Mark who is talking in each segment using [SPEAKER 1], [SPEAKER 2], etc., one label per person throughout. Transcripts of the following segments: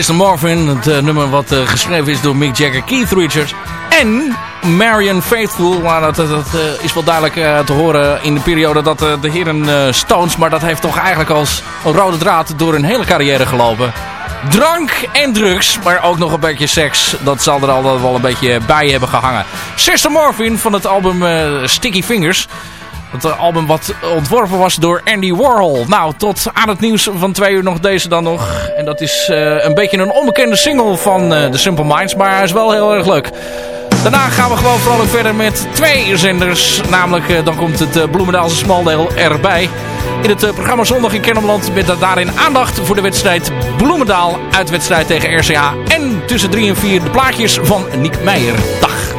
[SPEAKER 1] Sister Marvin, het uh, nummer wat uh, geschreven is door Mick Jagger, Keith Richards en Marion Faithful. Maar dat, uh, is wel duidelijk te horen in de periode dat de heren Stones, maar dat heeft toch eigenlijk als een rode draad door hun hele carrière gelopen. Drank en drugs, maar ook nog een beetje seks. Dat zal er al wel een beetje bij hebben gehangen. Sister Marvin van het album Sticky Fingers. Het album wat ontworpen was door Andy Warhol. Nou, tot aan het nieuws van twee uur nog deze dan nog. En dat is uh, een beetje een onbekende single van uh, The Simple Minds. Maar hij is wel heel erg leuk. Daarna gaan we gewoon vrolijk verder met twee zenders. Namelijk, dan komt het Bloemendaalse smaldeel erbij. In het programma Zondag in Kennemerland met daarin aandacht voor de wedstrijd Bloemendaal. Uitwedstrijd tegen RCA. En tussen drie en vier de plaatjes van Nick Meijer.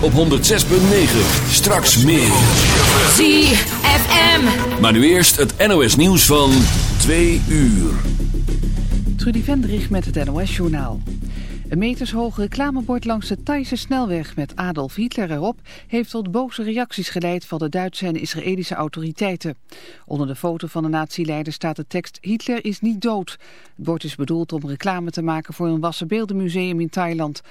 [SPEAKER 2] op 106.9. Straks meer.
[SPEAKER 3] ZFM.
[SPEAKER 2] Maar nu eerst het NOS nieuws van 2 uur.
[SPEAKER 4] Trudy Vendrich met het NOS-journaal. Een metershoog reclamebord langs de Thaise snelweg met Adolf Hitler erop... heeft tot boze reacties geleid van de Duitse en Israëlische autoriteiten. Onder de foto van de nazi-leider staat de tekst Hitler is niet dood. Het bord is bedoeld om reclame te maken voor een wassenbeeldenmuseum in Thailand.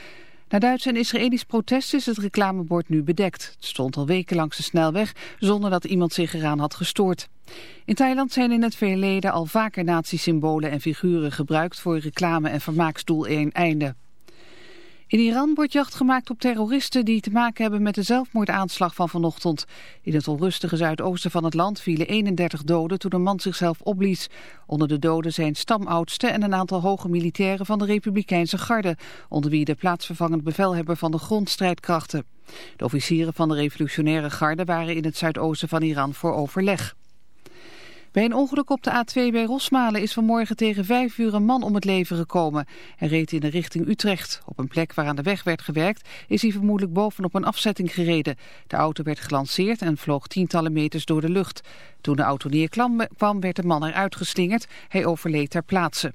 [SPEAKER 4] Na Duits en Israëlisch protest is het reclamebord nu bedekt. Het stond al weken langs de snelweg zonder dat iemand zich eraan had gestoord. In Thailand zijn in het verleden al vaker nazi-symbolen en figuren gebruikt voor reclame- en vermaaksdoeleinden. In Iran wordt jacht gemaakt op terroristen die te maken hebben met de zelfmoordaanslag van vanochtend. In het onrustige zuidoosten van het land vielen 31 doden toen een man zichzelf opblies. Onder de doden zijn stamoudsten en een aantal hoge militairen van de Republikeinse Garde, onder wie de plaatsvervangend bevelhebber van de grondstrijdkrachten. De officieren van de revolutionaire garde waren in het zuidoosten van Iran voor overleg. Bij een ongeluk op de A2 bij Rosmalen is vanmorgen tegen vijf uur een man om het leven gekomen. Hij reed in de richting Utrecht. Op een plek waar aan de weg werd gewerkt is hij vermoedelijk bovenop een afzetting gereden. De auto werd gelanceerd en vloog tientallen meters door de lucht. Toen de auto neerkwam werd de man eruit geslingerd. Hij overleed ter plaatse.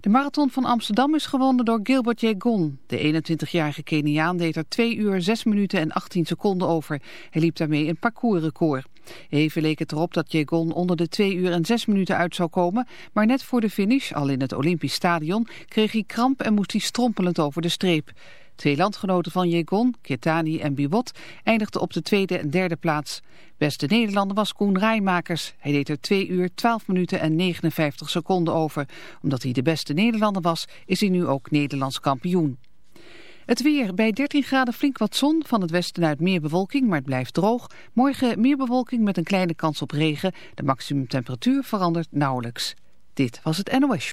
[SPEAKER 4] De marathon van Amsterdam is gewonnen door Gilbert Jegon. De 21-jarige Keniaan deed er 2 uur 6 minuten en 18 seconden over. Hij liep daarmee een parcoursrecord. Even leek het erop dat Jegon onder de 2 uur en 6 minuten uit zou komen, maar net voor de finish, al in het Olympisch Stadion, kreeg hij kramp en moest hij strompelend over de streep. Twee landgenoten van Jegon, Ketani en Biwot, eindigden op de tweede en derde plaats. Beste Nederlander was Koen Rijmakers. Hij deed er 2 uur 12 minuten en 59 seconden over. Omdat hij de beste Nederlander was, is hij nu ook Nederlands kampioen. Het weer. Bij 13 graden flink wat zon. Van het westen uit meer bewolking, maar het blijft droog. Morgen meer bewolking met een kleine kans op regen. De maximumtemperatuur verandert nauwelijks. Dit was het NOS.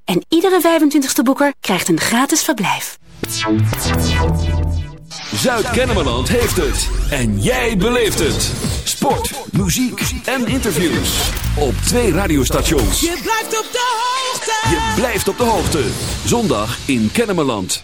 [SPEAKER 5] En iedere 25ste boeker krijgt een gratis verblijf.
[SPEAKER 2] Zuid-Kennemerland heeft het. En jij beleeft het. Sport, muziek en interviews. Op twee radiostations.
[SPEAKER 3] Je blijft op de hoogte.
[SPEAKER 2] Je blijft op de hoogte. Zondag in Kennemerland.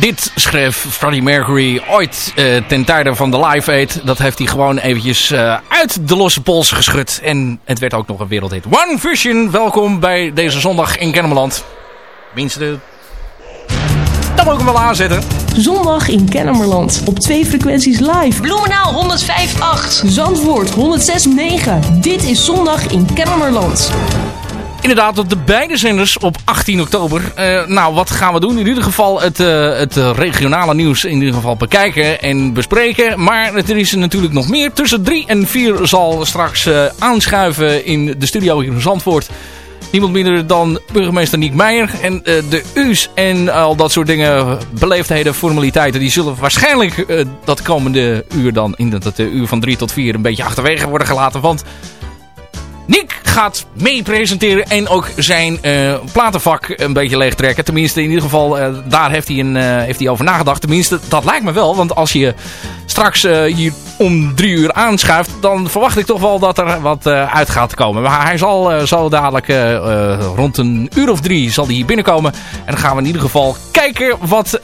[SPEAKER 6] Dit schreef Freddie Mercury ooit uh, ten tijde van de Live Aid. Dat heeft hij gewoon eventjes uh, uit de losse pols geschud. En het werd ook nog een wereldhit. One Vision, welkom bij deze zondag in Kennemerland. Minste... Dat moet ik hem wel aanzetten.
[SPEAKER 7] Zondag in Kennemerland. Op twee frequenties live.
[SPEAKER 8] Bloemenaal 105.8.
[SPEAKER 7] Zandvoort 106.9. Dit is Zondag in Kennemerland.
[SPEAKER 6] Inderdaad, op de beide zenders op 18 oktober. Uh, nou, wat gaan we doen? In ieder geval het, uh, het regionale nieuws in ieder geval bekijken en bespreken. Maar er is natuurlijk nog meer. Tussen 3 en 4 zal straks uh, aanschuiven in de studio hier in Zandvoort. Niemand minder dan burgemeester Niek Meijer. En de U's en al dat soort dingen, beleefdheden, formaliteiten... die zullen waarschijnlijk dat komende uur dan... in dat uur van 3 tot 4 een beetje achterwege worden gelaten. Want... Nick gaat mee presenteren en ook zijn uh, platenvak een beetje leegtrekken. Tenminste, in ieder geval, uh, daar heeft hij, een, uh, heeft hij over nagedacht. Tenminste, dat lijkt me wel. Want als je straks hier om drie uur aanschuift, dan verwacht ik toch wel dat er wat uit gaat komen. Maar hij zal zo dadelijk rond een uur of drie zal hij hier binnenkomen. En dan gaan we in ieder geval kijken wat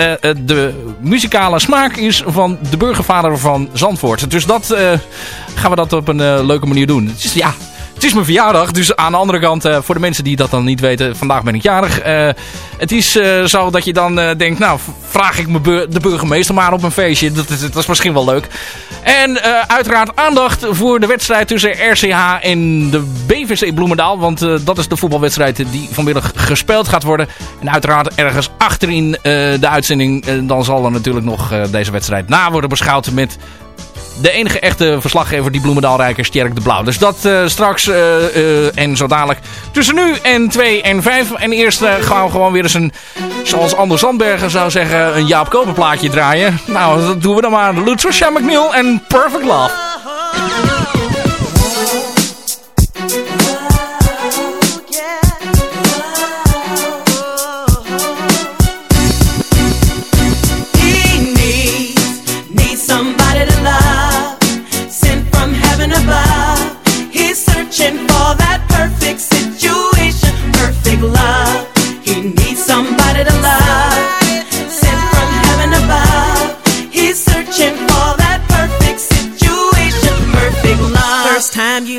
[SPEAKER 6] de muzikale smaak is van de burgervader van Zandvoort. Dus dat gaan we dat op een leuke manier doen. Ja... Het is mijn verjaardag, dus aan de andere kant, uh, voor de mensen die dat dan niet weten, vandaag ben ik jarig. Uh, het is uh, zo dat je dan denkt, nou, vraag ik me de burgemeester maar op een feestje. Dat dat is misschien wel leuk. En uiteraard aandacht voor de wedstrijd tussen RCH en de BVC Bloemendaal. Want dat is de voetbalwedstrijd die vanmiddag gespeeld gaat worden. En uiteraard ergens achterin de uitzending, dan zal er natuurlijk nog deze wedstrijd na worden beschouwd met de enige echte verslaggever die Bloemendaal rijker is Tjerk de Blauw. Dus dat uh, straks uh, uh, en zo dadelijk tussen nu en 2 en 5. En eerst gaan we gewoon weer eens een, zoals Anders Zandbergen zou zeggen, een Jaap Koper plaatje draaien. Nou, dat doen we dan maar. Lucia McNeil en Perfect Love.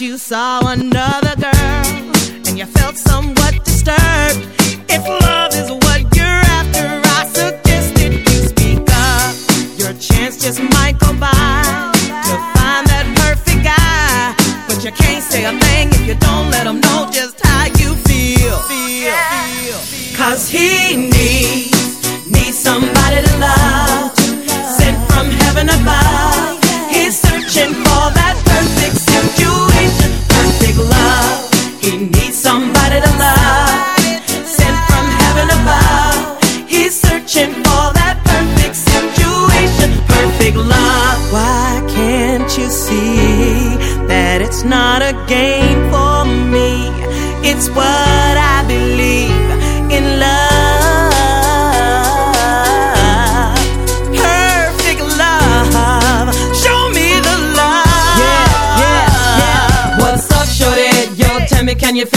[SPEAKER 9] you saw another girl and you felt somewhat disturbed. If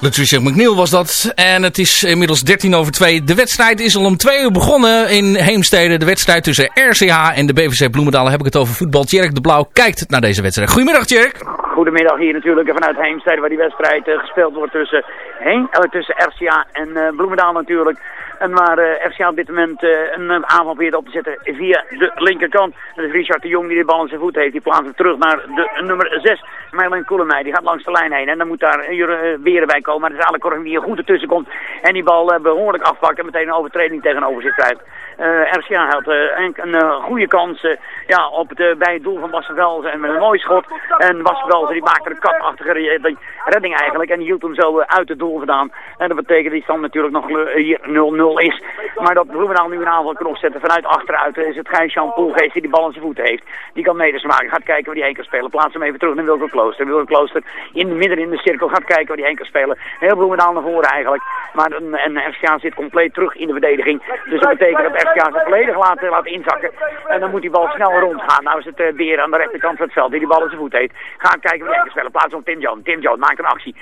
[SPEAKER 9] love.
[SPEAKER 6] Latricia McNeil was dat. En het is inmiddels 13 over 2. De wedstrijd is al om 2 uur begonnen in Heemstede. De wedstrijd tussen RCH en de BVC Bloemendaal. Heb ik het over voetbal. Tjerk de Blauw kijkt naar deze wedstrijd. Goedemiddag Tjerk.
[SPEAKER 10] Goedemiddag hier natuurlijk vanuit Heemstede waar die wedstrijd eh, gespeeld wordt tussen, heen, eh, tussen RCA en eh, Bloemendaal natuurlijk. En waar eh, RCA op dit moment een aanval probeert op te zetten via de linkerkant. Dat is Richard de Jong die de bal in zijn voet heeft. Die plaatst hem terug naar de nummer 6, Merlin Koelemij. Die gaat langs de lijn heen en dan moet daar uh, Beren bij komen. Maar het is eigenlijk die er goed ertussen komt en die bal eh, behoorlijk afpakt en meteen een overtreding tegenover zich krijgt. Eh, RCA had eh, een, een eh, goede kans ja, op eh, bij het doel van Wassenvelzen en met een mooi schot. En Wassenvelzen die maakte een katachtige re- re- redding eigenlijk en hield hem zo uit het doel vandaan. En dat betekent die stand natuurlijk nog eh, hier 0-0 is. Maar dat Bloemendaal nu een aanval kan opzetten vanuit achteruit is het Gijs-Jan Poelgeest die die bal in zijn voeten heeft. Die kan meters maken, gaat kijken waar die heen kan spelen. Plaats hem even terug naar Wilco Klooster. Wilco Klooster in, midden in de cirkel gaat kijken waar die heen kan spelen. Heel Bloemendaal naar voren eigenlijk. Maar een, en FCA zit compleet terug in de verdediging. Dus dat betekent dat Zich volledig laat, laat inzakken. En dan moet die bal snel rondgaan. Nou is het uh, Beer aan de rechterkant van het veld die die bal in zijn voet heeft. Gaat kijken hij kan spelen. Plaats op Tim Jones. Tim Jones maakt een actie.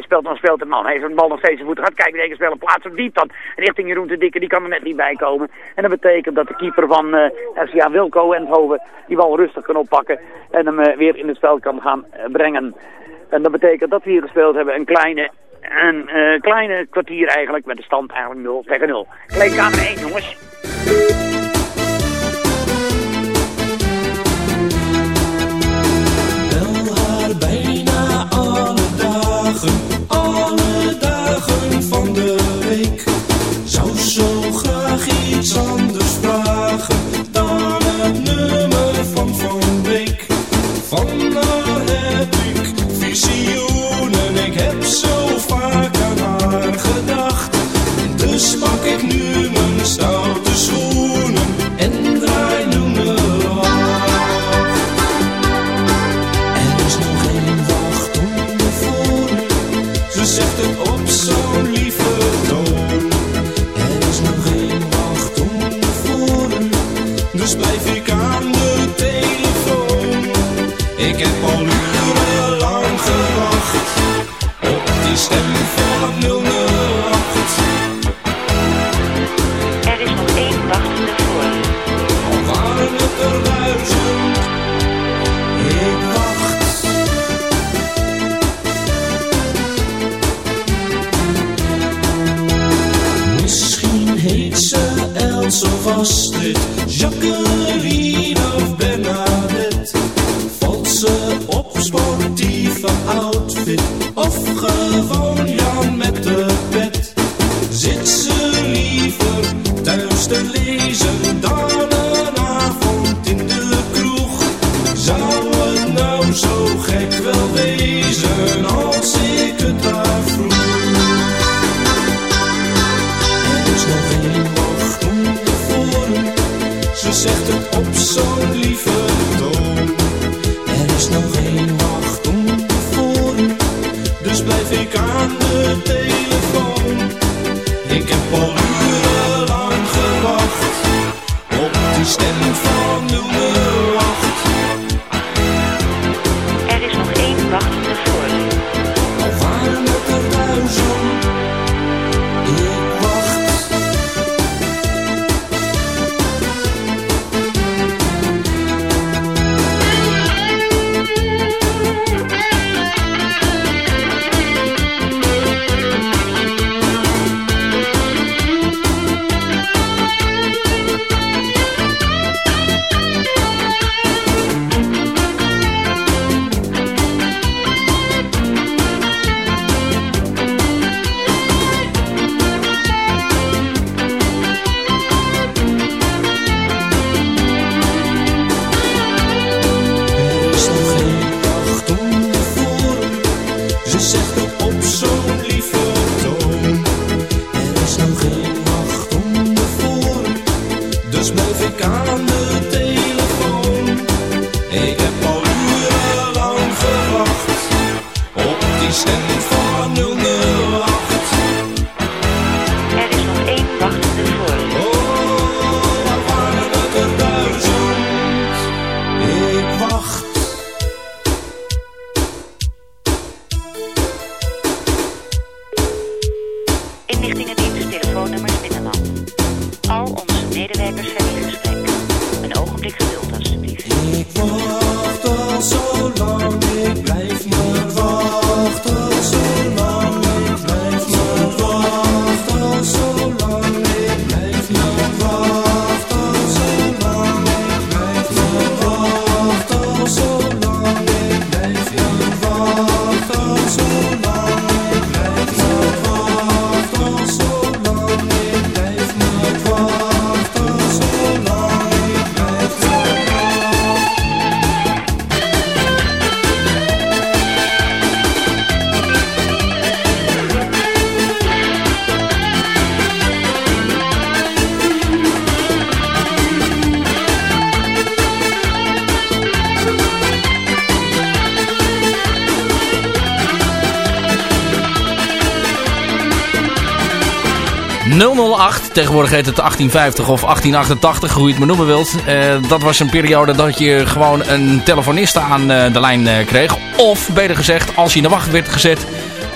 [SPEAKER 10] Speelt dan speelt een man. Heeft een bal nog steeds zijn voet. Gaat kijken hij kan spelen. Plaats op diep dan. Richting Jeroen de Dikke. Die kan er net niet bij komen. En dat betekent dat de keeper van uh, Wilco Endhoven die bal rustig kan oppakken. En hem uh, weer in het veld kan gaan brengen. En dat betekent dat we hier gespeeld hebben een kleine een kleine kwartier eigenlijk met de stand eigenlijk 0 tegen 0. Kleedkamer 1 jongens.
[SPEAKER 11] Wel haar bijna alle dagen, alle dagen van de week. Zou zo graag iets
[SPEAKER 6] tegenwoordig heet het 1850 of 1888, hoe je het maar noemen wilt. Eh, dat was een periode dat je gewoon een telefonist aan eh, de lijn eh, kreeg. Of, beter gezegd, als je in de wacht werd gezet...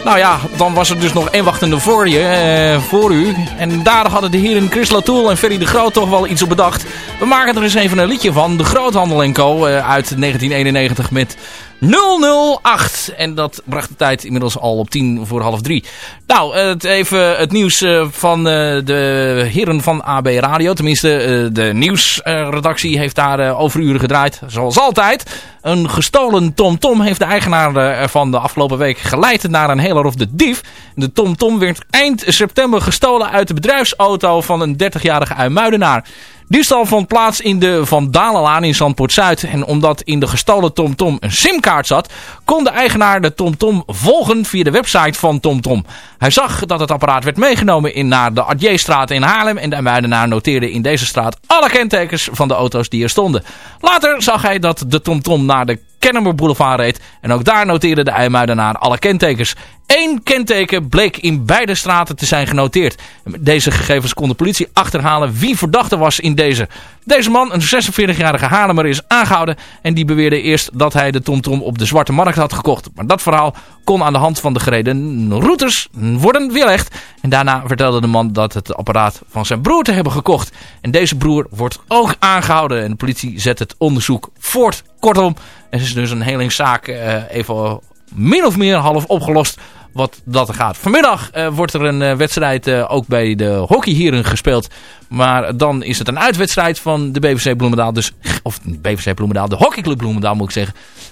[SPEAKER 6] Nou ja, dan was er dus nog één wachtende voor, je, voor u. En daar hadden de heren Chris Latoul en Ferry de Groot toch wel iets op bedacht. We maken er eens even een liedje van. De Groothandel Co. eh, uit 1991 met 008. En dat bracht de tijd inmiddels al op 10 voor half 3. Nou, het, even het nieuws eh, van eh, de heren van AB Radio. Tenminste, de nieuwsredactie heeft daar eh, over uren gedraaid. Zoals altijd. Een gestolen TomTom heeft de eigenaar ervan de afgelopen week geleid naar een heler of de dief. De TomTom werd eind september gestolen uit de bedrijfsauto van een 30-jarige uimuidenaar. Diefstal vond plaats in de Van Dalenlaan in Zandpoort-Zuid. En omdat in de gestolen TomTom een simkaart zat, kon de eigenaar de TomTom volgen via de website van TomTom. Hij zag dat het apparaat werd meegenomen in naar de Adjiestraat in Haarlem. En de muidenaar noteerde in deze straat alle kentekens van de auto's die er stonden. Later zag hij dat de TomTom naar de Kennemer Boulevard reed. En ook daar noteerde de IJmuidenaar alle kentekens. Eén kenteken bleek in beide straten te zijn genoteerd. Deze gegevens kon de politie achterhalen wie verdachte was in deze. Deze man, een 46-jarige Haarlemmer, is aangehouden. En die beweerde eerst dat hij de TomTom op de Zwarte Markt had gekocht. Maar dat verhaal kon aan de hand van de gereden routes worden weerlegd. En daarna vertelde de man dat het apparaat van zijn broer te hebben gekocht. En deze broer wordt ook aangehouden. En de politie zet het onderzoek voort. Kortom, er is dus een helingszaak uh, even min of meer half opgelost wat dat er gaat. Vanmiddag uh, wordt er een uh, wedstrijd uh, ook bij de hockey hierin gespeeld. Maar dan is het een uitwedstrijd van de BVC Bloemendaal. Dus, of BVC Bloemendaal, de hockeyclub Bloemendaal moet ik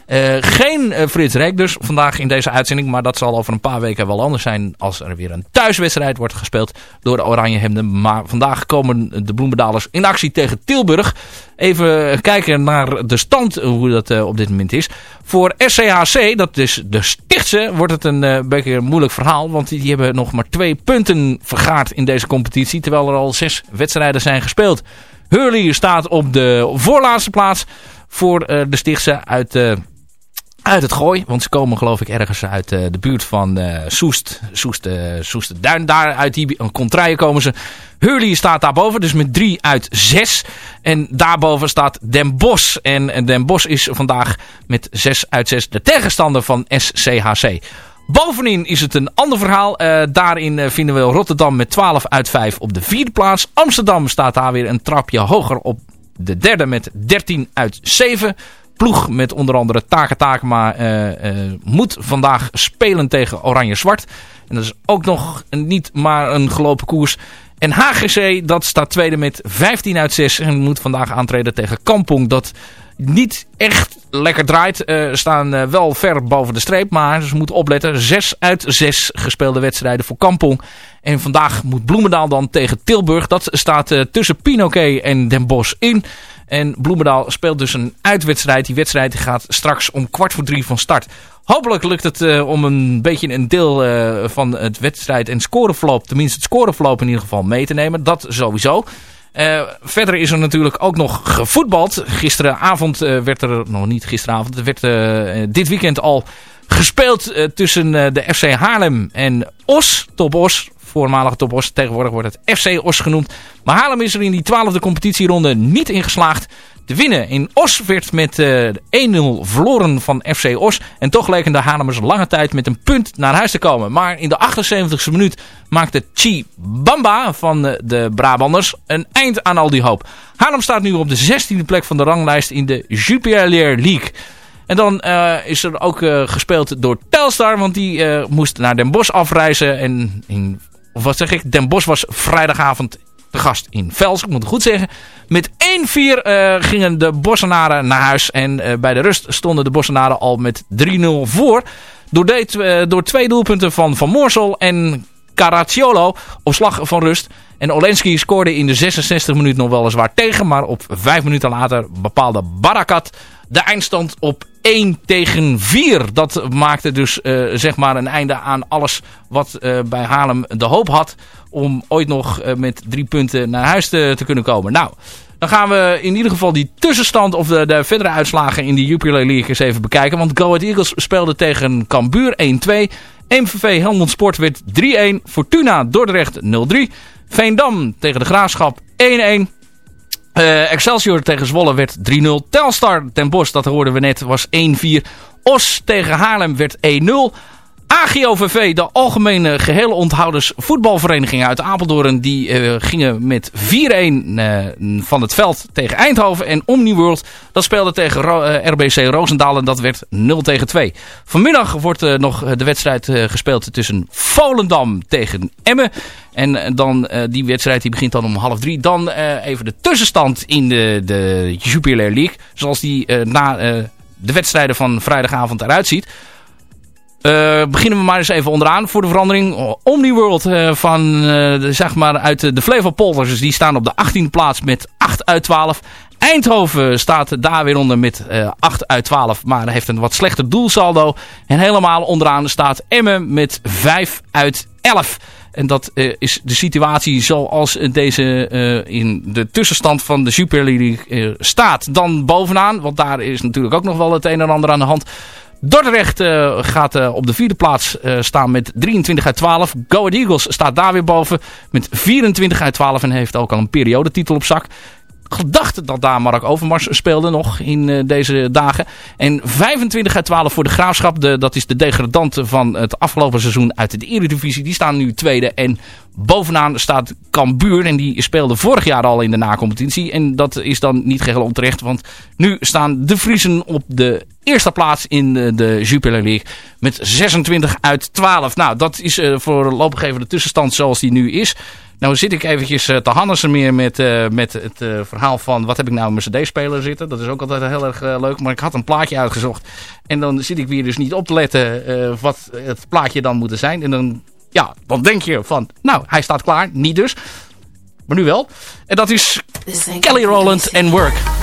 [SPEAKER 6] zeggen. geen Frits Rek dus vandaag in deze uitzending. Maar dat zal over een paar weken wel anders zijn als er weer een thuiswedstrijd wordt gespeeld door de Oranje Hemden. Maar vandaag komen de Bloemendalers in actie tegen Tilburg. Even kijken naar de stand, hoe dat op dit moment is. Voor SCHC, dat is de Stichtse, wordt het een een moeilijk verhaal. Want die, hebben nog maar twee punten vergaard in deze competitie. Terwijl er al zes wedstrijden zijn gespeeld. Hurley staat op de voorlaatste plaats voor uh, de Stichtse uit, uit het Gooi. Want ze komen geloof ik ergens uit uh, de buurt van Soest. Soest, Soest Duin. Daar uit die komen ze. Hurley staat daarboven. Dus met 3 uit 6. En daarboven staat Den Bosch. En, en Den Bosch is vandaag met 6 uit 6 de tegenstander van SCHC. Bovenin is het een ander verhaal. Uh, daarin uh, vinden we Rotterdam met 12 uit 5 op de vierde plaats. Amsterdam staat daar weer een trapje hoger op de derde met 13 uit 7. Ploeg met onder andere Take Takema uh, moet vandaag spelen tegen Oranje-Zwart. En dat is ook nog niet maar een gelopen koers. En HGC, dat staat tweede met 15 uit 6 en moet vandaag aantreden tegen Kampong. Dat niet echt lekker draait. Uh, staan wel ver boven de streep. Maar ze moeten opletten. 6 uit 6 gespeelde wedstrijden voor Kampong. En vandaag moet Bloemendaal dan tegen Tilburg. Dat staat tussen Pinoquet en Den Bosch in. En Bloemendaal speelt dus een uitwedstrijd. Die wedstrijd gaat straks om kwart voor drie van start. Hopelijk lukt het uh, om een beetje een deel uh, van het wedstrijd en scoreverloop, tenminste het scoreverloop in ieder geval mee te nemen. Dat sowieso. Uh, verder is er natuurlijk ook nog gevoetbald. Gisteravond werd er, nog niet gisteravond, er werd dit weekend al gespeeld tussen de FC Haarlem en Os, Top Os. Voormalige Top Os, tegenwoordig wordt het FC Os genoemd. Maar Haarlem is er in die twaalfde competitieronde niet in geslaagd te winnen. In Os werd met uh, 1-0 verloren van FC Os. En toch leken de Haarlemmers lange tijd met een punt naar huis te komen. Maar in de 78e minuut maakte Chi Bamba van uh, de Brabanders een eind aan al die hoop. Haarlem staat nu op de 16e plek van de ranglijst in de Jupiler League. En dan uh, is er ook gespeeld door Telstar. Want die moest naar Den Bosch afreizen. En in, of wat zeg ik? Den Bosch was vrijdagavond de gast in Vels. Ik moet het goed zeggen. Met 1-4 uh, gingen de Bossenaren naar huis. En uh, bij de rust stonden de Bossenaren al met 3-0 voor. Door, de, uh, door twee doelpunten van Van Moorsel en Caracciolo op slag van rust. En Olenski scoorde in de 66 minuut nog weliswaar tegen. Maar op 5 minuten later bepaalde Barakat de eindstand op 1 tegen 4. Dat maakte dus uh, zeg maar een einde aan alles wat uh, bij Haarlem de hoop had. Om ooit nog uh, met drie punten naar huis te, te, kunnen komen. Nou, dan gaan we in ieder geval die tussenstand of de, de verdere uitslagen in de Jupiler League eens even bekijken. Want Go Ahead Eagles speelde tegen Cambuur 1-2. MVV Helmond Sport werd 3-1. Fortuna Dordrecht 0-3. Veendam tegen de Graafschap 1-1. Uh, Excelsior tegen Zwolle werd 3-0. Telstar ten Bosch, dat hoorden we net, was 1-4. Os tegen Haarlem werd 1-0. AGOVV, de Algemene Gehele Onthouders Voetbalvereniging uit Apeldoorn, die uh, gingen met 4-1 uh, van het veld tegen Eindhoven. En Omniworld, dat speelde tegen RBC Roosendaal en dat werd 0 tegen 2. Vanmiddag wordt nog de wedstrijd gespeeld tussen Volendam tegen Emmen. En dan die wedstrijd die begint dan om half drie. Dan even de tussenstand in de, de Jupiler League. Zoals die na de wedstrijden van vrijdagavond eruit ziet. Uh, beginnen we maar eens even onderaan voor de verandering. Omniworld uh, van, uh, zeg maar uit de Flevopolders. Dus die staan op de 18e plaats met 8 uit 12. Eindhoven staat daar weer onder met 8 uit 12. Maar heeft een wat slechter doelsaldo. En helemaal onderaan staat Emmen met 5 uit 11. En dat is de situatie zoals deze in de tussenstand van de Super League staat. Dan bovenaan, want daar is natuurlijk ook nog wel het een en ander aan de hand... Dordrecht uh, gaat uh, op de vierde plaats uh, staan met 23 uit 12. Go Ahead Eagles staat daar weer boven met 24 uit 12 en heeft ook al een periodetitel op zak gedacht dat daar Mark Overmars speelde nog in deze dagen. En 25 uit 12 voor de Graafschap. De, dat is de degradant van het afgelopen seizoen uit de Eredivisie. Die staan nu tweede. En bovenaan staat Cambuur. En die speelde vorig jaar al in de nacompetitie. En dat is dan niet geheel onterecht. Want nu staan de Friesen op de eerste plaats in de, de Jupiler League. Met 26 uit 12. Nou, dat is uh, voorlopig even de tussenstand zoals die nu is. Nou zit ik eventjes uh, te Hannessen meer met, uh, met het uh, verhaal van wat heb ik nou in mijn cd-speler zitten. Dat is ook altijd heel erg leuk. Maar ik had een plaatje uitgezocht. En dan zit ik weer dus niet op te letten wat het plaatje dan moet zijn. En dan, ja, dan denk je van, nou, hij staat klaar. Niet dus. Maar nu wel. En dat is Kelly Rowland en Work.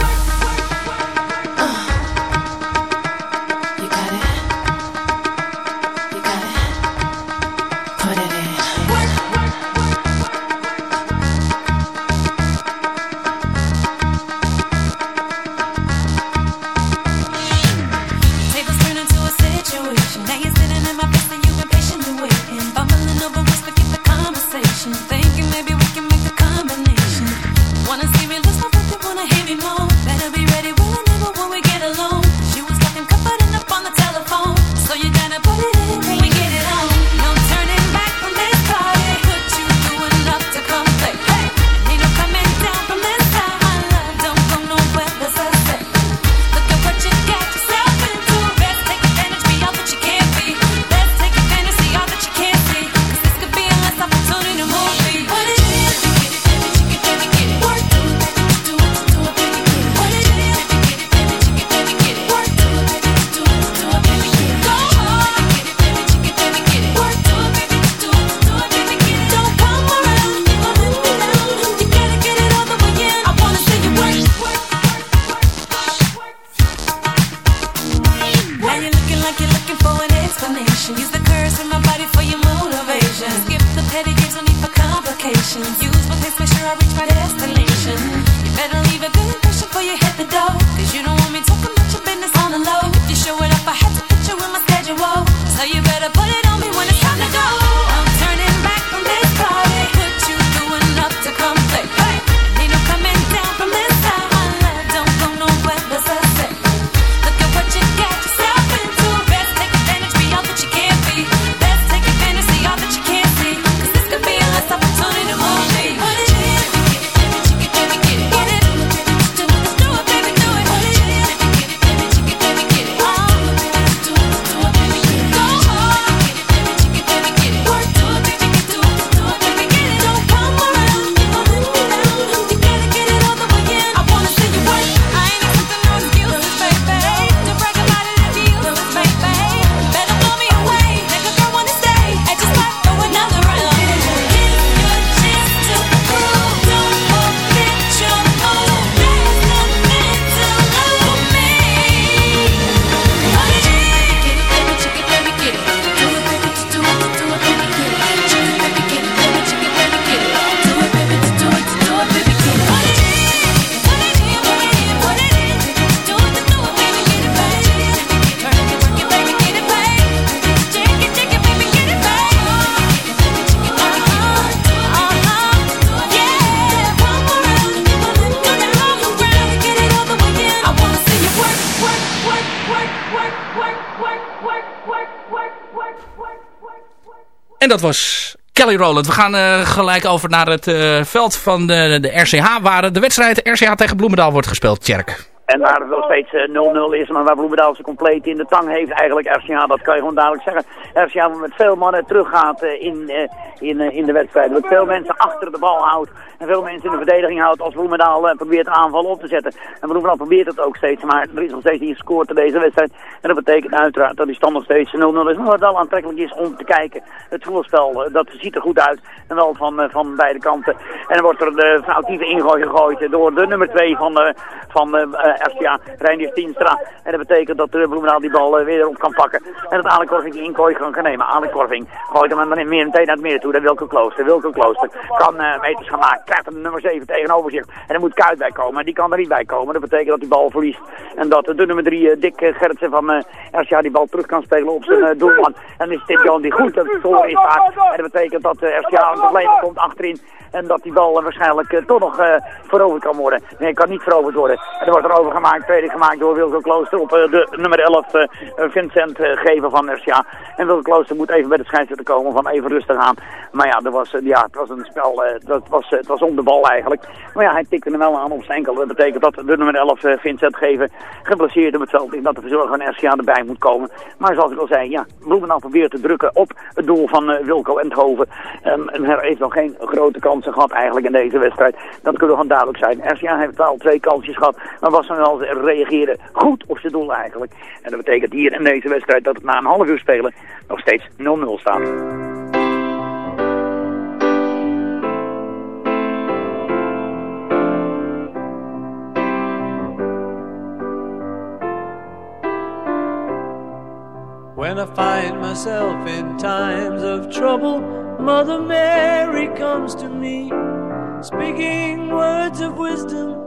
[SPEAKER 6] En dat was Kelly Rowland. We gaan eh, gelijk over naar het eh, veld van de, de RCH, waar de wedstrijd RCH tegen Bloemendaal wordt gespeeld, Tjerk.
[SPEAKER 10] En waar het nog steeds eh, 0-0 is, maar waar Bloemendaal ze compleet in de tang heeft eigenlijk RCA, dat kan je gewoon duidelijk zeggen. RCA met veel mannen teruggaat eh, in, eh, in, eh, in de wedstrijd. Dat veel mensen achter de bal houdt en veel mensen in de verdediging houdt als Bloemendaal eh, probeert aanval op te zetten. En Bloemendaal probeert het ook steeds, maar er is nog steeds niet gescoord in deze wedstrijd. En dat betekent uiteraard dat die stand nog steeds 0-0 is, maar wat wel aantrekkelijk is om te kijken. Het voorspel, eh, dat ziet er goed uit, en wel van, eh, van beide kanten. En dan wordt er de foutieve ingooi gegooid door de nummer 2 van, eh, van eh, RCA, Reinier Tienstra. En dat betekent dat de Bloemendaal die bal eh, weer op kan pakken. En dat Alekorving die gewoon kan nemen. Alekorving gooit hem dan meer meteen naar het midden toe. Dat Wilco Klooster. Wilco Klooster kan eh, meters gaan maken. Krijgt een nummer 7 tegenover zich. En er moet Kuit bij komen. Die kan er niet bij komen. Dat betekent dat die bal verliest. En dat de nummer 3, uh, Dick eh, Gerritsen van eh RCA, die bal terug kan spelen op zijn eh, doelman. En dan is dit Johan die goed het voor is vaak. En dat betekent dat RCA een probleem komt achterin. En dat die bal eh, waarschijnlijk eh, toch nog eh, veroverd kan worden. Nee, kan niet veroverd worden. En er wordt er overgemaakt, tweede gemaakt door Wilco Klooster op eh, de nummer 11 eh, Vincent eh, Geven van RCA. En Wilco Klooster moet even bij de scheidsrechter komen van even rustig aan. Maar ja, er was, ja het was een spel, dat was, het was om de bal eigenlijk. Maar ja, hij tikte hem wel aan op zijn enkel. Dat betekent dat de nummer 11 eh, Vincent Geven geblesseerd op het veld is. Dat de verzorger van RCA erbij moet komen. Maar zoals ik al zei, ja, Bloemendaal probeert te drukken op het doel van Wilco Enthoven. Um, en hij heeft nog geen grote kansen gehad eigenlijk in deze wedstrijd. Dat kunnen we gewoon duidelijk zijn. RCA heeft wel twee kansjes gehad, maar was dan wel reageren goed op zijn doel eigenlijk. En dat betekent hier in deze wedstrijd dat het na een half uur spelen nog steeds 0-0 staat.
[SPEAKER 12] When I find myself in times of trouble, Mother Mary comes to me, speaking words of wisdom,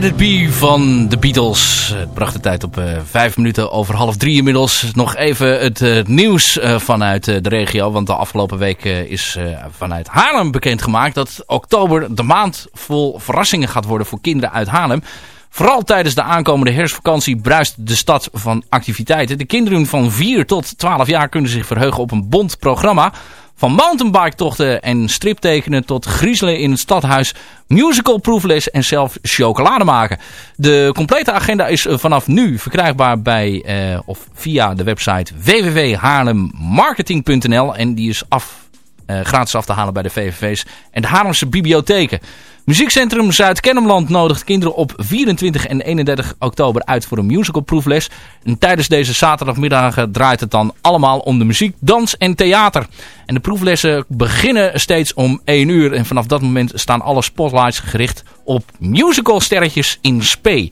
[SPEAKER 12] Let It
[SPEAKER 6] van de Beatles. Het bracht de tijd op eh, vijf minuten over half drie inmiddels. Nog even het eh, nieuws eh, vanuit de regio. Want de afgelopen week is vanuit Haarlem bekendgemaakt... dat oktober de maand vol verrassingen gaat worden voor kinderen uit Haarlem. Vooral tijdens de aankomende herfstvakantie bruist de stad van activiteiten. De kinderen van 4 tot 12 jaar kunnen zich verheugen op een bond programma... Van mountainbike-tochten en striptekenen tot griezelen in het stadhuis, musical proefles en zelf chocolade maken. De complete agenda is eh, vanaf nu verkrijgbaar bij eh, of via de website www.haarlemmarketing.nl en die is af, eh, gratis af te halen bij de VVV's en de Haarlemse bibliotheken. Muziekcentrum Zuid-Kennemerland nodigt kinderen op 24 en 31 oktober uit voor een musicalproefles. En tijdens deze zaterdagmiddagen draait het dan allemaal om de muziek, dans en theater. En de proeflessen beginnen steeds om 1 uur. En vanaf dat moment staan alle spotlights gericht op musicalsterretjes in spe.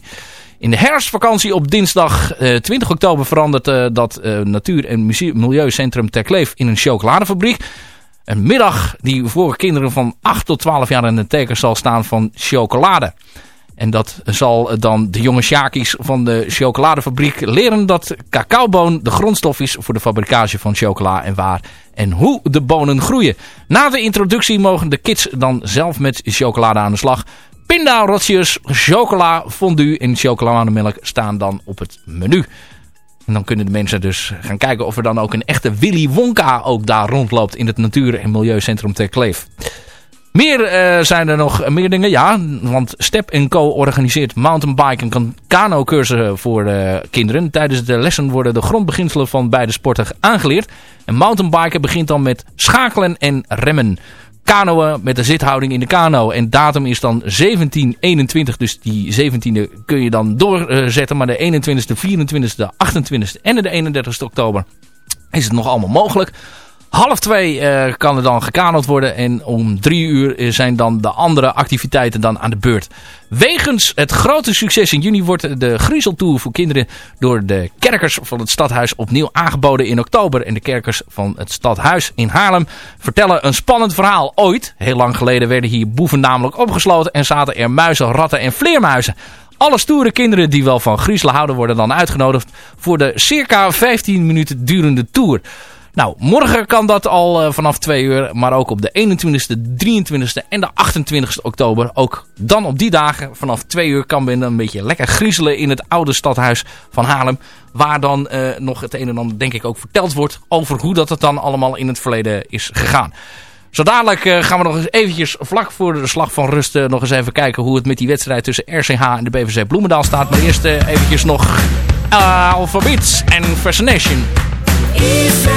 [SPEAKER 6] In de herfstvakantie op dinsdag eh, 20 oktober verandert eh, dat eh, Natuur- en Milieucentrum Ter Kleef in een chocoladefabriek. Een middag die voor kinderen van 8 tot 12 jaar in het teken zal staan van chocolade. En dat zal dan de jonge Sjakies van de chocoladefabriek leren dat cacaoboon de grondstof is voor de fabricage van chocola en waar en hoe de bonen groeien. Na de introductie mogen de kids dan zelf met chocolade aan de slag. Pinda, rotjes, chocola, fondue en chocolademelk staan dan op het menu. En dan kunnen de mensen dus gaan kijken of er dan ook een echte Willy Wonka ook daar rondloopt in het Natuur- en Milieucentrum Ter Kleef. Meer eh, zijn er nog meer dingen, ja. Want Step Co organiseert mountainbike en kano cursussen voor eh, kinderen. Tijdens de lessen worden de grondbeginselen van beide sporten aangeleerd. En mountainbiken begint dan met schakelen en remmen. Kanoën met de zithouding in de kano. En datum is dan 1721. Dus die 17e kun je dan doorzetten. Maar de 21e, 24e, 28e en de 31e oktober is het nog allemaal mogelijk. Half twee uh, kan er dan gekanoed worden. En om drie uur zijn dan de andere activiteiten dan aan de beurt. Wegens het grote succes in juni wordt de Griezeltour voor kinderen door de kerkers van het stadhuis opnieuw aangeboden in oktober. En de kerkers van het stadhuis in Haarlem vertellen een spannend verhaal. Ooit, heel lang geleden, werden hier boeven namelijk opgesloten en zaten er muizen, ratten en vleermuizen. Alle stoere kinderen die wel van griezelen houden worden dan uitgenodigd voor de circa 15 minuten durende tour. Nou, morgen kan dat al uh, vanaf 2 uur, maar ook op de 21ste, 23ste en de 28ste oktober. Ook dan op die dagen vanaf 2 uur kan men een beetje lekker griezelen in het oude stadhuis van Haarlem. Waar dan uh, nog het een en ander denk ik ook verteld wordt over hoe dat het dan allemaal in het verleden is gegaan. Zo dadelijk uh, gaan we nog eens eventjes vlak voor de slag van rust nog eens even kijken hoe het met die wedstrijd tussen RCH en de BVC Bloemendaal staat. Maar eerst eventjes nog Alphabets en Fascination.
[SPEAKER 11] Fascination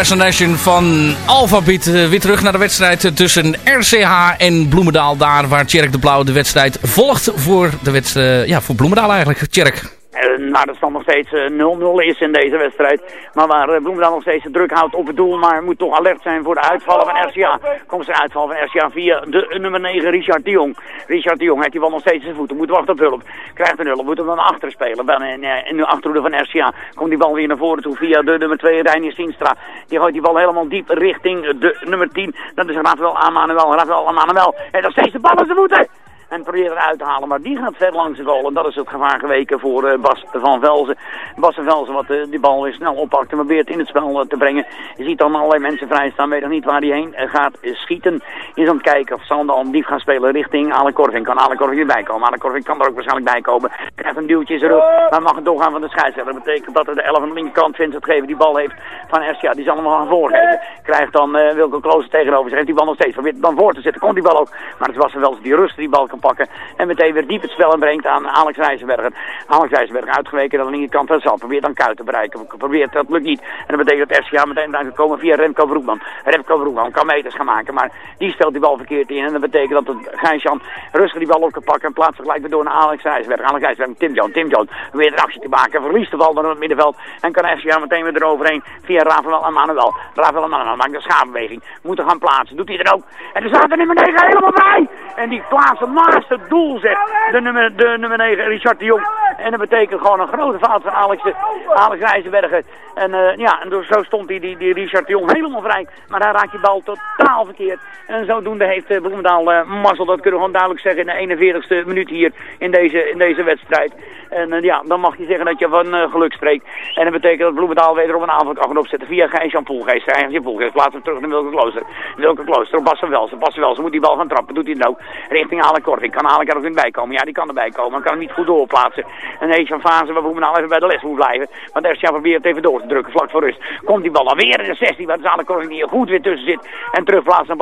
[SPEAKER 6] Fascination van Alphabet. Uh, weer terug naar de wedstrijd tussen RCH en Bloemendaal. Daar waar Tjerk de Blauw de wedstrijd volgt voor, de wedstrijd, ja, voor Bloemendaal eigenlijk. Tjerk.
[SPEAKER 10] Waar de stand nog steeds 0-0 uh, is in deze wedstrijd. Maar waar uh, Bloemendaal nog steeds de druk houdt op het doel. Maar moet toch alert zijn voor de uitvallen van RCA. Komt zijn uitval van RCA via de nummer 9 Richard de Jong. Richard de Jong heeft die bal nog steeds in zijn voeten. Moet wachten op hulp. Krijgt een hulp. Moet hem dan achter spelen. Dan in, de achterhoede van RCA komt die bal weer naar voren toe via de nummer 2 Reinier Sinstra. Die gooit die bal helemaal diep richting de nummer 10. Dat is Rafael Amanuel. Rafael Amanuel. En nog steeds de bal in zijn voeten en probeert eruit te halen. Maar die gaat ver langs de goal. En dat is het gevaar geweken voor uh, Bas van Velzen. Bas van Velzen wat uh, die bal weer snel oppakt en probeert in het spel uh, te brengen. Je ziet dan allerlei mensen vrij staan. Weet nog niet waar hij heen gaat schieten. Is aan het kijken of Sander al diep gaat spelen richting Ale Korving. Kan Ale Korving erbij komen? Ale Korving kan er ook waarschijnlijk bij komen. Krijgt een duwtje in zijn rug. Maar mag het doorgaan van de scheidsrechter. Dat betekent dat er de 11 aan de linkerkant Vincent Geven die bal heeft van RCA. Die zal hem gaan voorgeven. Krijgt dan uh, Wilco Klooster tegenover zich. Heeft die bal nog steeds. Probeert dan voor te zetten. Komt die bal ook. Maar het was wel die rust die bal kan pakken. En meteen weer diep het spel en brengt aan Alex Rijzenberger. Alex Rijzenberger uitgeweken aan de linkerkant van zal. Probeert dan Kuit te bereiken. Probeert, dat lukt niet. En dat betekent dat SCA meteen dan komen via Remco Vroegman. Remco Vroegman kan meters gaan maken. Maar die stelt die bal verkeerd in. En dat betekent dat Gijsjan rustig die bal op kan pakken. En plaatst gelijk weer door naar Alex Rijzenberger. Alex Rijzenberger, Tim John. Tim John weer een actie te maken. Verliest de bal dan in het middenveld. En kan SCA meteen weer eroverheen via Rafael en Manuel. Rafael en Manuel maakt de schaafbeweging. Moet er gaan plaatsen. Doet hij er ook. En er staat er nummer 9 helemaal bij. En die plaatsen naast het doel zet. De nummer, de nummer 9, Richard de Jong. En dat betekent gewoon een grote fout van Alex, Alex Rijzenberger. En uh, ja, en zo stond die, die, die Richard Jong helemaal vrij. Maar daar raakt die bal totaal verkeerd. En zodoende heeft uh, Bloemendaal uh, mazzel. Dat kunnen we gewoon duidelijk zeggen in de 41ste minuut hier in deze, in deze wedstrijd. En ja, dan mag je zeggen dat je van geluk spreekt. En dat betekent dat Bloemendaal wederom een aanval kan opzetten via Gijs-Jan Poelgeest. Gijs-Jan Poelgeest hem terug naar Wilke Klooster. Wilke Klooster Bas Welsen. Bas Welsen moet die bal gaan trappen. Doet hij het nou richting Korving. Kan Alek er ook in bij komen? Ja, die kan erbij komen. Dan kan hem niet goed doorplaatsen. En heeft zo'n fase waar Bloemendaal even bij de les moet blijven. Want RCA probeert even door te drukken, vlak voor rust. Komt die bal alweer in de 16, waar de Korving hier goed weer tussen zit. En terugplaatst naar.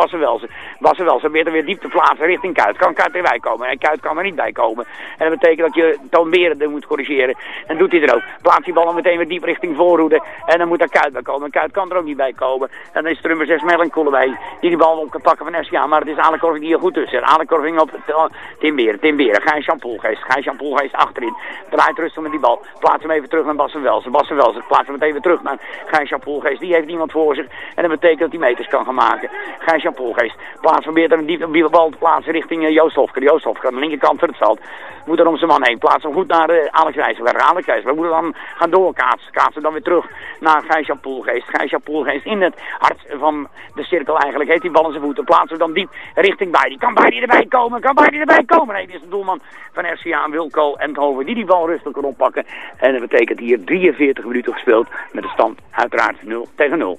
[SPEAKER 10] Basse Welsen probeert er weer diep te plaatsen richting Kuit. Kan Kuit erbij komen? En Kuit kan er niet bij komen. En dat betekent dat je Toon Beren moet corrigeren. En doet hij er ook. Plaatst die bal dan meteen weer diep richting voorhoede. En dan moet er Kuit bij komen. Kuit kan er ook niet bij komen. En dan is er nummer 6 Mellenkoelen bij. Die die bal op kan pakken van SCA. Maar het is Alek Korving die hier goed tussen zit. Alek Korving op Tim Beren. Tim Beren. Gijs Jan Poelgeest. Gijs Jan Poelgeest achterin. Draait rustig met die bal. Plaats hem even terug naar Bassen Welsen. Bassen Welsen plaatst hem meteen weer terug naar Gijs Jan Poelgeest. Die heeft niemand voor zich. En dat betekent dat hij meters kan gaan maken. Gijs Jan Poelgeest. Plaats probeert hem een diepe bal te plaatsen richting uh, Joost Hofker. Joost Hofker aan de linkerkant van het veld. Moet er om zijn man heen. Plaats hem goed naar uh, Alex Rijsselberg. Alex. We moeten dan gaan doorkaatsen. Kaatsen dan weer terug naar Gijs Jan Poelgeest. Gijs Jan Poelgeest in het hart van de cirkel eigenlijk. Heeft die bal in zijn voeten. Plaatsen dan diep richting bij. Die kan bij die erbij komen. Kan bij die erbij komen. Nee, dit is de doelman van RCA Wilco en Hoven die die bal rustig kan oppakken. En dat betekent hier 43 minuten gespeeld met de stand uiteraard 0 tegen 0.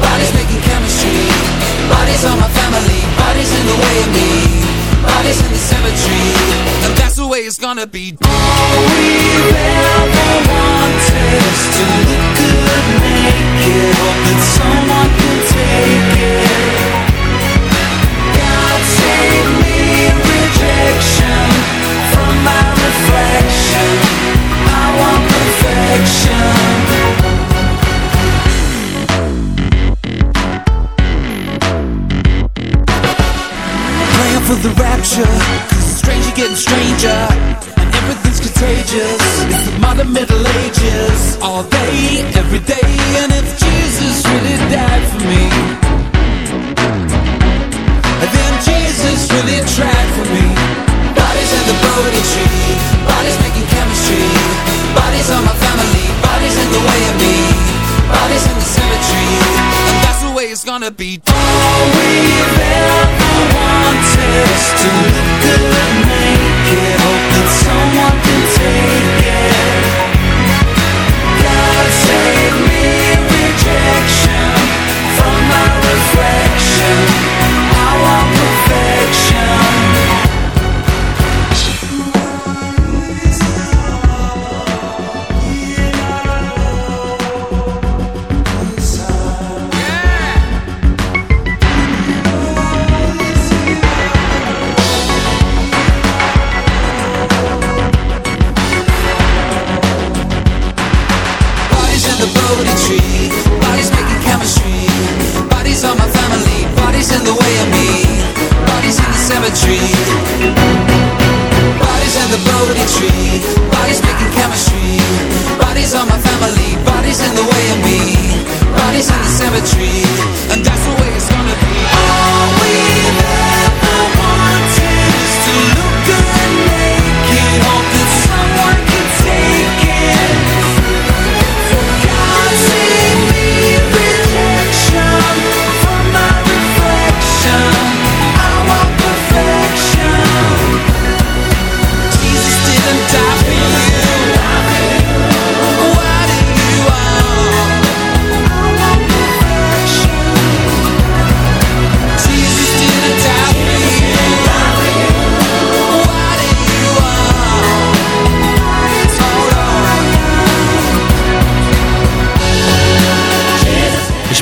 [SPEAKER 13] Bodies making chemistry. Bodies on my family, bodies in the way of me. Bodies in the cemetery, that's the way it's gonna be. All we ever is to look good. Hope that someone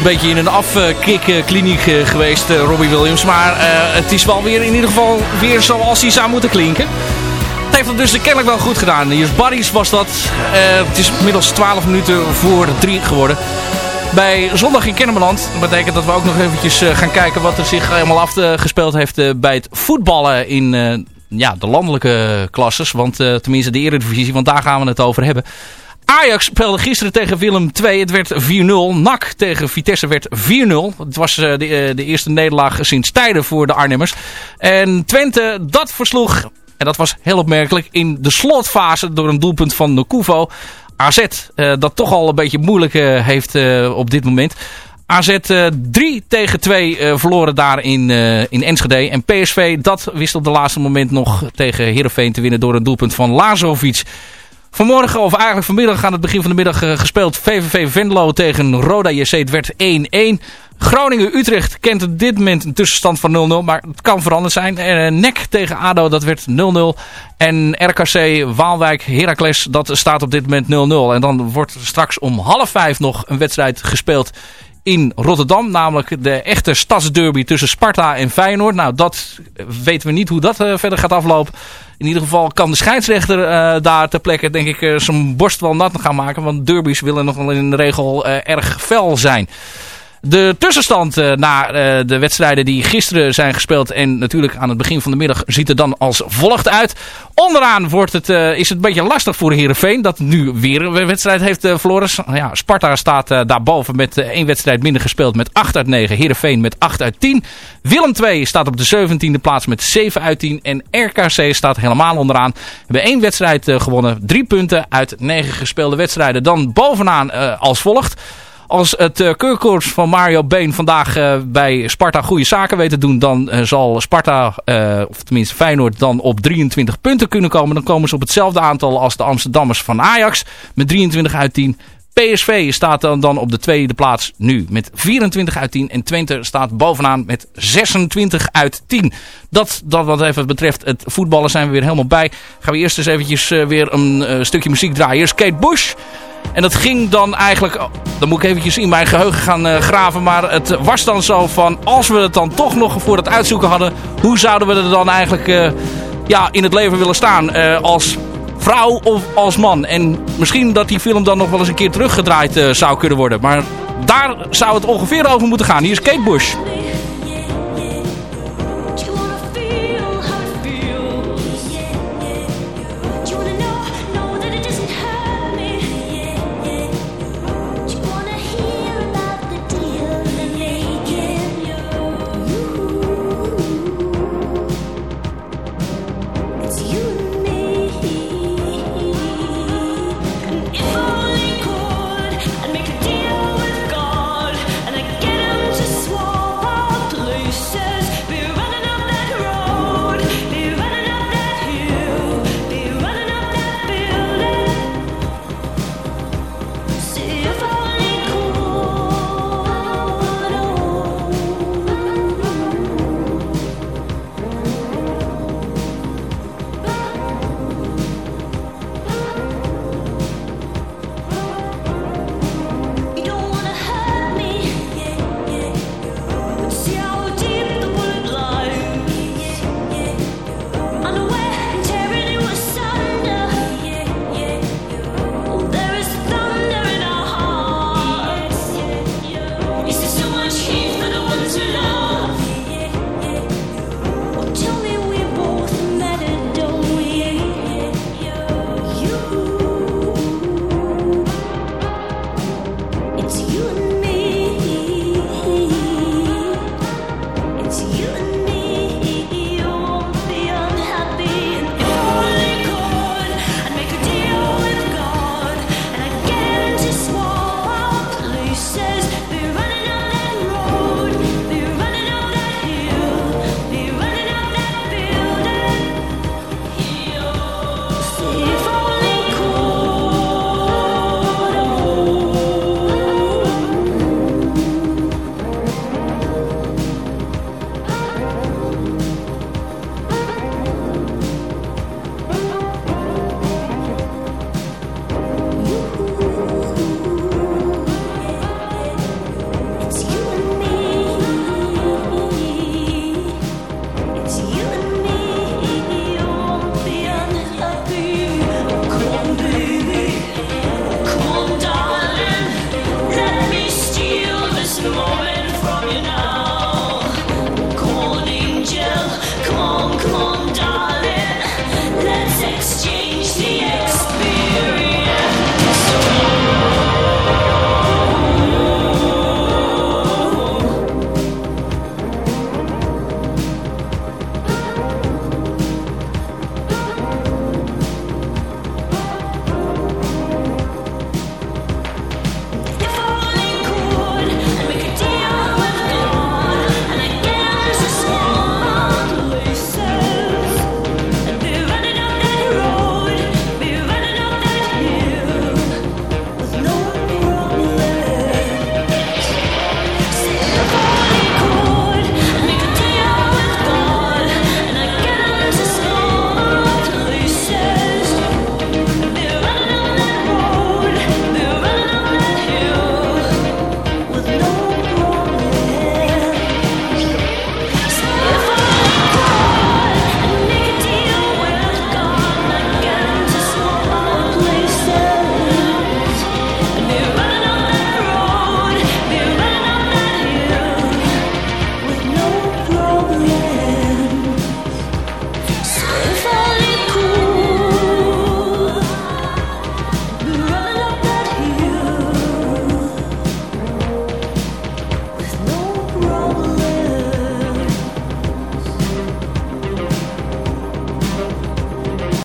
[SPEAKER 6] een beetje in een afkikkliniek eh, geweest, eh, Robbie Williams. Maar eh, het is wel weer in ieder geval weer zoals hij zou moeten klinken. Het heeft het dus kennelijk wel goed gedaan. Hier Barry's was dat. Het is inmiddels 12 minuten voor 3 geworden. Bij Zondag in Kennemerland. Betekent dat we ook nog eventjes gaan kijken wat er zich helemaal afgespeeld heeft bij het voetballen in ja, de landelijke klasses. Want tenminste de Eredivisie, want daar gaan we het over hebben. Ajax speelde gisteren tegen Willem 2. Het werd 4-0. NAC tegen Vitesse werd 4-0. Het was eh, de, eh, de eerste nederlaag sinds tijden voor de Arnhemmers. En Twente, dat versloeg, en dat was heel opmerkelijk, in de slotfase door een doelpunt van Nokuvo. AZ, eh, dat toch al een beetje moeilijk heeft op dit moment. AZ eh 3 tegen 2 eh, verloren daar in, in Enschede. En PSV, dat wist op de laatste moment nog tegen Heerenveen te winnen door een doelpunt van Lazovic. Vanmorgen, of eigenlijk vanmiddag aan het begin van de middag eh, gespeeld. VVV Venlo tegen Roda JC. Het werd 1-1. Groningen-Utrecht kent op dit moment een tussenstand van 0-0. Maar het kan veranderd zijn. Eh, NEC tegen ADO, dat werd 0-0. En RKC Waalwijk-Heracles, dat staat op dit moment 0-0. En dan wordt straks om half vijf nog een wedstrijd gespeeld in Rotterdam. Namelijk de echte stadsderby tussen Sparta en Feyenoord. Nou, dat weten we niet hoe dat eh, verder gaat aflopen. In ieder geval kan de scheidsrechter eh, daar ter plekke, denk ik, eh, zijn borst wel nat gaan maken. Want derbies willen nog wel in de regel erg fel zijn. De tussenstand eh, na eh, de wedstrijden die gisteren zijn gespeeld en natuurlijk aan het begin van de middag ziet er dan als volgt uit. Onderaan wordt het, eh, is het een beetje lastig voor Heerenveen dat nu weer een wedstrijd heeft verloren. Ja, Sparta staat daarboven met één wedstrijd minder gespeeld met 8 uit 9. Heerenveen met 8 uit 10. Willem 2 staat op de 17e plaats met 7 uit 10. En RKC staat helemaal onderaan. We hebben één wedstrijd gewonnen. Drie punten uit 9 gespeelde wedstrijden. Dan bovenaan als volgt. Als het uh, van Mario Been vandaag uh, bij Sparta goede zaken weet te doen... dan uh, zal Sparta, of tenminste Feyenoord, dan op 23 punten kunnen komen. Dan komen ze op hetzelfde aantal als de Amsterdammers van Ajax. Met 23 uit 10. PSV staat dan, dan op de tweede plaats nu met 24 uit 10. En Twente staat bovenaan met 26 uit 10. Dat, dat wat even betreft het voetballen zijn we weer helemaal bij. Gaan we eerst eens eventjes weer een stukje muziek draaien. Hier is Kate Bush... En dat ging dan eigenlijk, oh, dan moet ik eventjes in mijn geheugen gaan uh, graven. Maar het was dan zo van, als we het dan toch nog voor het uitzoeken hadden. Hoe zouden we er dan eigenlijk ja, in het leven willen staan? Als vrouw of als man? En misschien dat die film dan nog wel eens een keer teruggedraaid zou kunnen worden. Maar daar zou het ongeveer over moeten gaan. Hier is Kate Bush.